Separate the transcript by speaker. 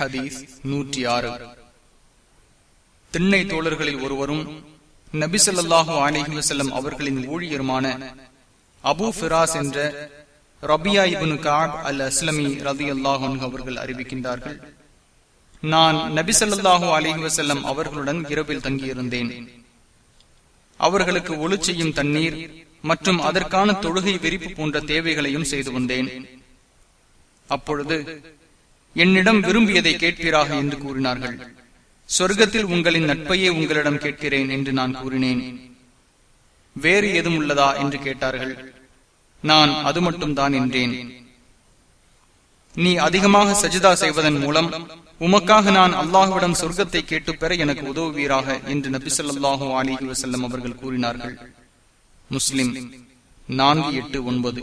Speaker 1: ஹதீஸ் நூற்றி ஆறு திண்ணை தோழர்களில் ஒருவரும் நபிசல்லாஹு அலிஹி வசல்லம் அவர்களின் ஊழியருமான அபு ஃபிராஸ் என்ற Rabia ibn Kab al Aslami ரதி அல்லாஹன் அவர்கள் அறிவிக்கின்றார்கள். நான் நபிசல்லாஹு அலிஹி வசல்லம் அவர்களுடன் இரவில் தங்கியிருந்தேன். அவர்களுக்கு ஒளி செய்யும் தண்ணீர் மற்றும் அதற்கான தொழுகை விரிப்பு போன்ற தேவைகளையும் செய்து வந்தேன். அப்பொழுது என்னிடம் விரும்பியதை கேட்பீராக என்று கூறினார்கள். சொர்க்கத்தில் உங்களின் நட்பையே உங்களிடம் கேட்கிறேன் என்று நான் கூறினேன். வேறு எதுவும் உள்ளதா என்று கேட்டார்கள். நான் அது மட்டும்தான் என்றேன். நீ அதிகமாக சஜிதா செய்வதன் மூலம் உமக்காக நான் அல்லாஹுவிடம் சொர்க்கத்தை கேட்டு பெற எனக்கு உதவுவீராக என்று நபிசல்லாஹு அலிஹி வசல்லம் அவர்கள் கூறினார்கள். முஸ்லிம் நான்கு எட்டு ஒன்பது.